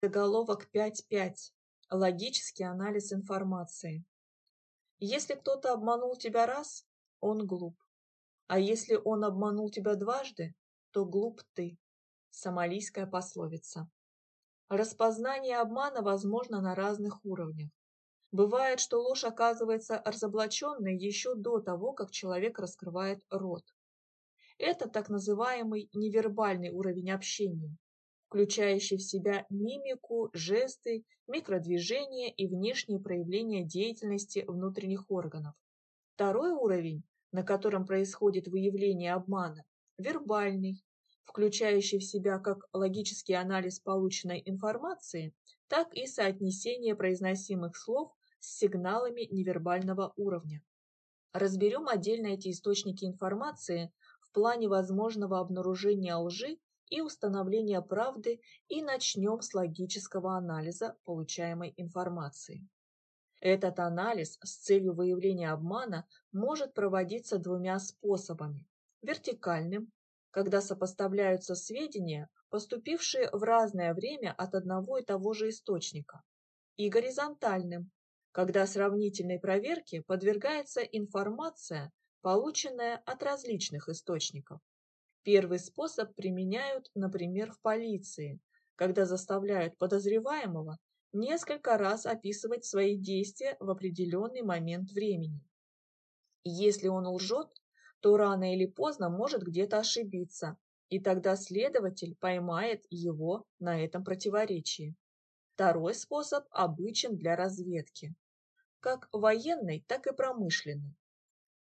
Заголовок 5.5. Логический анализ информации. Если кто-то обманул тебя раз, он глуп. А если он обманул тебя дважды, то глуп ты. Сомалийская пословица. Распознание обмана возможно на разных уровнях. Бывает, что ложь оказывается разоблаченной еще до того, как человек раскрывает рот. Это так называемый невербальный уровень общения, включающий в себя мимику, жесты, микродвижения и внешние проявления деятельности внутренних органов. Второй уровень, на котором происходит выявление обмана, вербальный, включающий в себя как логический анализ полученной информации, так и соотнесение произносимых слов с сигналами невербального уровня. Разберем отдельно эти источники информации в плане возможного обнаружения лжи и установления правды и начнем с логического анализа получаемой информации. Этот анализ с целью выявления обмана может проводиться двумя способами. Вертикальным, когда сопоставляются сведения, поступившие в разное время от одного и того же источника, и горизонтальным, когда сравнительной проверке подвергается информация, полученная от различных источников. Первый способ применяют, например, в полиции, когда заставляют подозреваемого несколько раз описывать свои действия в определенный момент времени. Если он лжет, то рано или поздно может где-то ошибиться, и тогда следователь поймает его на этом противоречии. Второй способ обычен для разведки, как военной, так и промышленной.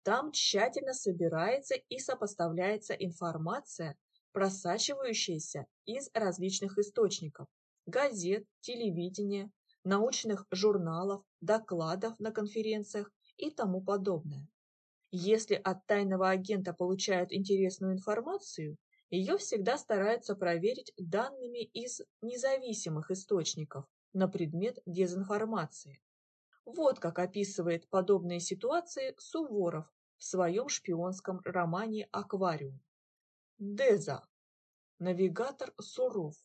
Там тщательно собирается и сопоставляется информация, просачивающаяся из различных источников – газет, телевидения, научных журналов, докладов на конференциях и тому подобное. Если от тайного агента получают интересную информацию, ее всегда стараются проверить данными из независимых источников на предмет дезинформации. Вот как описывает подобные ситуации Суворов в своем шпионском романе «Аквариум». Деза. Навигатор суров.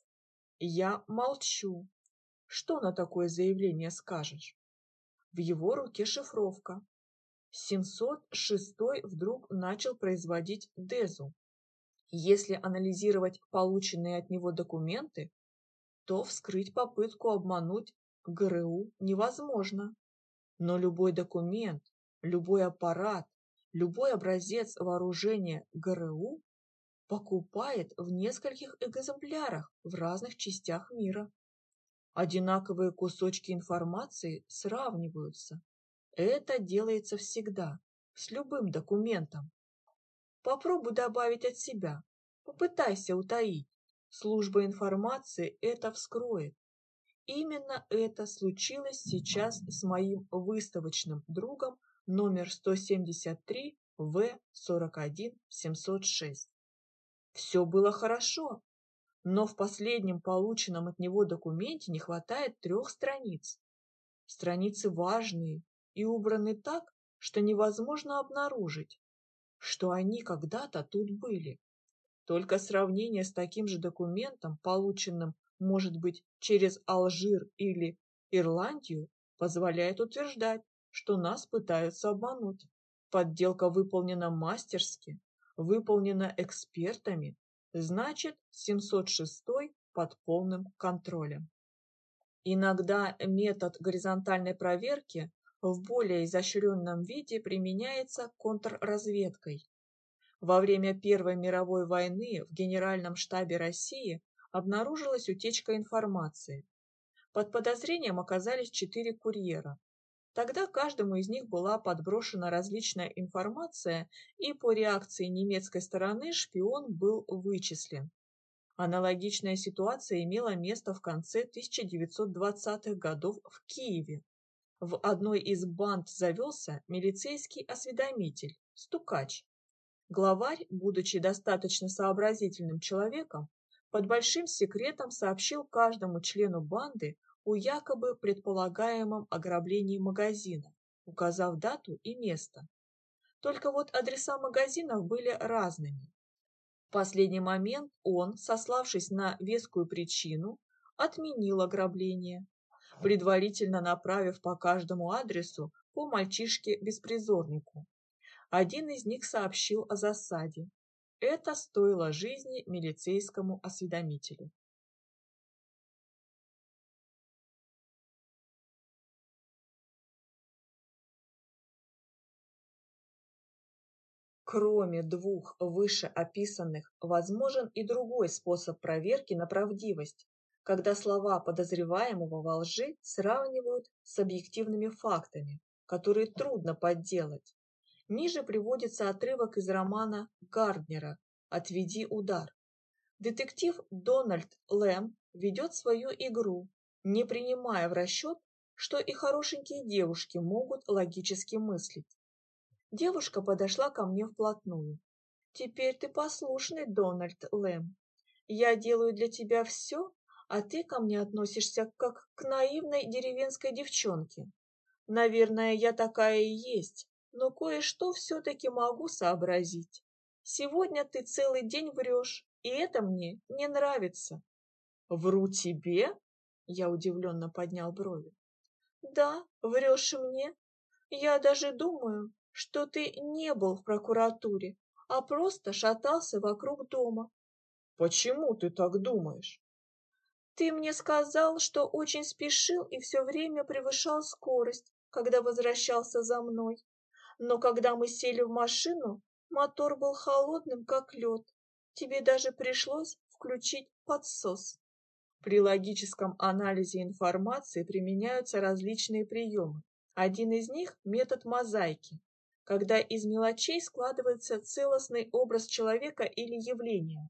Я молчу. Что на такое заявление скажешь? В его руке шифровка. 706 вдруг начал производить Дезу. Если анализировать полученные от него документы, то вскрыть попытку обмануть ГРУ невозможно. Но любой документ, любой аппарат, любой образец вооружения ГРУ покупает в нескольких экземплярах в разных частях мира. Одинаковые кусочки информации сравниваются. Это делается всегда, с любым документом. Попробуй добавить от себя, попытайся утаить. Служба информации это вскроет. Именно это случилось сейчас с моим выставочным другом номер 173 В41706. Все было хорошо, но в последнем полученном от него документе не хватает трех страниц. Страницы важные и убраны так, что невозможно обнаружить, что они когда-то тут были. Только сравнение с таким же документом, полученным может быть, через Алжир или Ирландию, позволяет утверждать, что нас пытаются обмануть. Подделка выполнена мастерски, выполнена экспертами, значит 706 под полным контролем. Иногда метод горизонтальной проверки в более изощренном виде применяется контрразведкой. Во время Первой мировой войны в Генеральном штабе России обнаружилась утечка информации. Под подозрением оказались четыре курьера. Тогда каждому из них была подброшена различная информация, и по реакции немецкой стороны шпион был вычислен. Аналогичная ситуация имела место в конце 1920-х годов в Киеве. В одной из банд завелся милицейский осведомитель, стукач. Главарь, будучи достаточно сообразительным человеком, под большим секретом сообщил каждому члену банды о якобы предполагаемом ограблении магазина, указав дату и место. Только вот адреса магазинов были разными. В последний момент он, сославшись на вескую причину, отменил ограбление, предварительно направив по каждому адресу по мальчишке-беспризорнику. Один из них сообщил о засаде. Это стоило жизни милицейскому осведомителю. Кроме двух вышеописанных, возможен и другой способ проверки на правдивость, когда слова подозреваемого во лжи сравнивают с объективными фактами, которые трудно подделать. Ниже приводится отрывок из романа Гарднера «Отведи удар». Детектив Дональд Лэм ведет свою игру, не принимая в расчет, что и хорошенькие девушки могут логически мыслить. Девушка подошла ко мне вплотную. «Теперь ты послушный, Дональд Лэм. Я делаю для тебя все, а ты ко мне относишься как к наивной деревенской девчонке. Наверное, я такая и есть, но кое-что все-таки могу сообразить. Сегодня ты целый день врешь, и это мне не нравится». «Вру тебе?» Я удивленно поднял брови. «Да, врешь мне. Я даже думаю, что ты не был в прокуратуре, а просто шатался вокруг дома. Почему ты так думаешь? Ты мне сказал, что очень спешил и все время превышал скорость, когда возвращался за мной. Но когда мы сели в машину, мотор был холодным, как лед. Тебе даже пришлось включить подсос. При логическом анализе информации применяются различные приемы. Один из них – метод мозаики когда из мелочей складывается целостный образ человека или явления.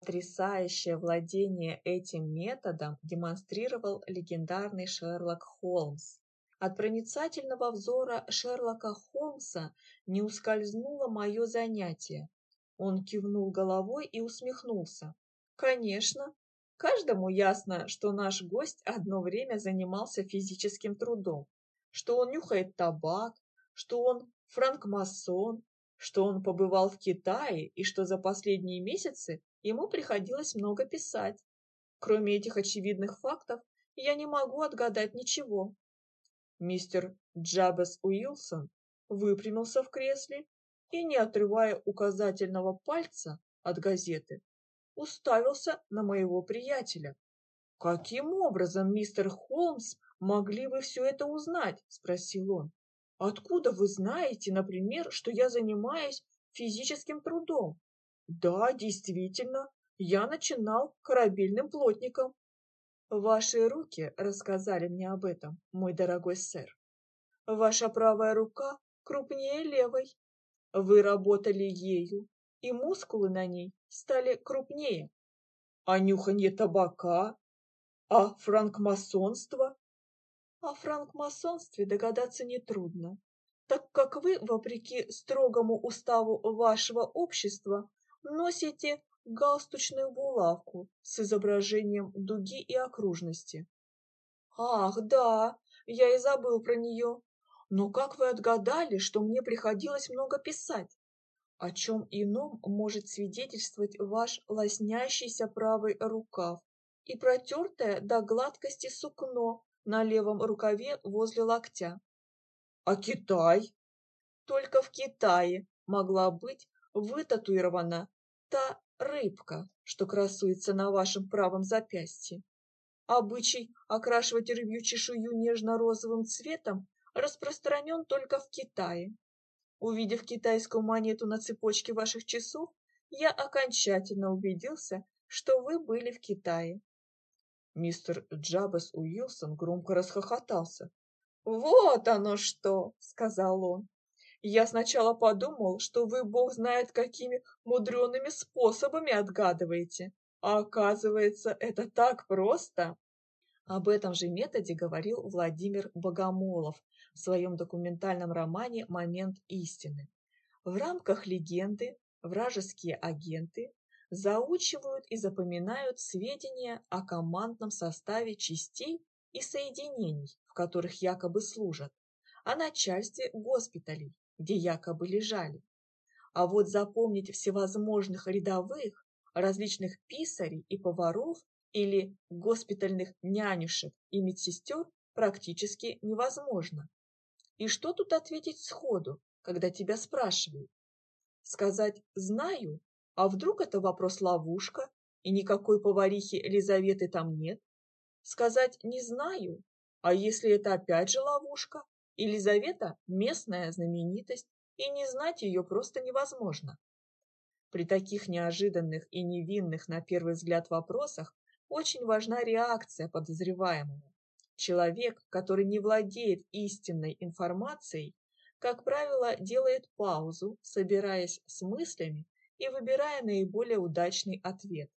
Потрясающее владение этим методом демонстрировал легендарный Шерлок Холмс. От проницательного взора Шерлока Холмса не ускользнуло мое занятие. Он кивнул головой и усмехнулся. Конечно, каждому ясно, что наш гость одно время занимался физическим трудом что он нюхает табак, что он франкмасон, что он побывал в Китае и что за последние месяцы ему приходилось много писать. Кроме этих очевидных фактов, я не могу отгадать ничего. Мистер Джабес Уилсон выпрямился в кресле и, не отрывая указательного пальца от газеты, уставился на моего приятеля. Каким образом мистер Холмс могли вы все это узнать?» – спросил он. «Откуда вы знаете, например, что я занимаюсь физическим трудом?» «Да, действительно, я начинал корабельным плотником». «Ваши руки рассказали мне об этом, мой дорогой сэр. Ваша правая рука крупнее левой. Вы работали ею, и мускулы на ней стали крупнее. А нюханье табака? А франкмасонство? О франкмасонстве догадаться нетрудно, так как вы, вопреки строгому уставу вашего общества, носите галстучную булавку с изображением дуги и окружности. Ах, да, я и забыл про нее. Но как вы отгадали, что мне приходилось много писать? О чем ином может свидетельствовать ваш лоснящийся правый рукав и протертое до гладкости сукно на левом рукаве возле локтя. А Китай? Только в Китае могла быть вытатуирована та рыбка, что красуется на вашем правом запястье. Обычай окрашивать рыбью чешую нежно-розовым цветом распространен только в Китае. Увидев китайскую монету на цепочке ваших часов, я окончательно убедился, что вы были в Китае. Мистер Джабес Уилсон громко расхохотался. «Вот оно что!» — сказал он. «Я сначала подумал, что вы, бог знает, какими мудреными способами отгадываете, а оказывается, это так просто!» Об этом же методе говорил Владимир Богомолов в своем документальном романе «Момент истины». В рамках легенды вражеские агенты заучивают и запоминают сведения о командном составе частей и соединений, в которых якобы служат, о начальстве госпиталей, где якобы лежали. А вот запомнить всевозможных рядовых, различных писарей и поваров или госпитальных нянюшек и медсестер практически невозможно. И что тут ответить сходу, когда тебя спрашивают? Сказать «знаю», а вдруг это вопрос-ловушка, и никакой поварихи Елизаветы там нет? Сказать «не знаю», а если это опять же ловушка? Елизавета – местная знаменитость, и не знать ее просто невозможно. При таких неожиданных и невинных на первый взгляд вопросах очень важна реакция подозреваемого. Человек, который не владеет истинной информацией, как правило, делает паузу, собираясь с мыслями и выбирая наиболее удачный ответ.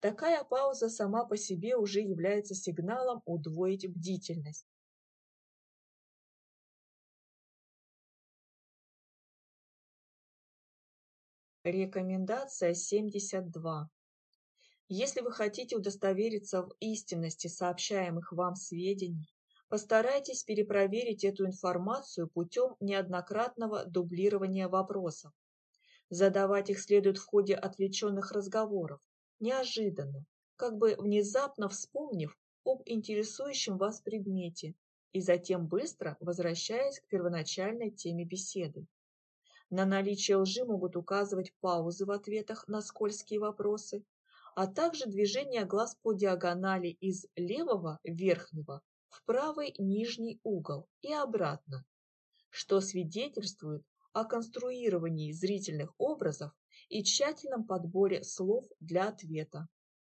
Такая пауза сама по себе уже является сигналом удвоить бдительность. Рекомендация 72. Если вы хотите удостовериться в истинности сообщаемых вам сведений, постарайтесь перепроверить эту информацию путем неоднократного дублирования вопросов. Задавать их следует в ходе отвлеченных разговоров, неожиданно, как бы внезапно вспомнив об интересующем вас предмете и затем быстро возвращаясь к первоначальной теме беседы. На наличие лжи могут указывать паузы в ответах на скользкие вопросы, а также движение глаз по диагонали из левого верхнего в правый нижний угол и обратно, что свидетельствует о конструировании зрительных образов и тщательном подборе слов для ответа.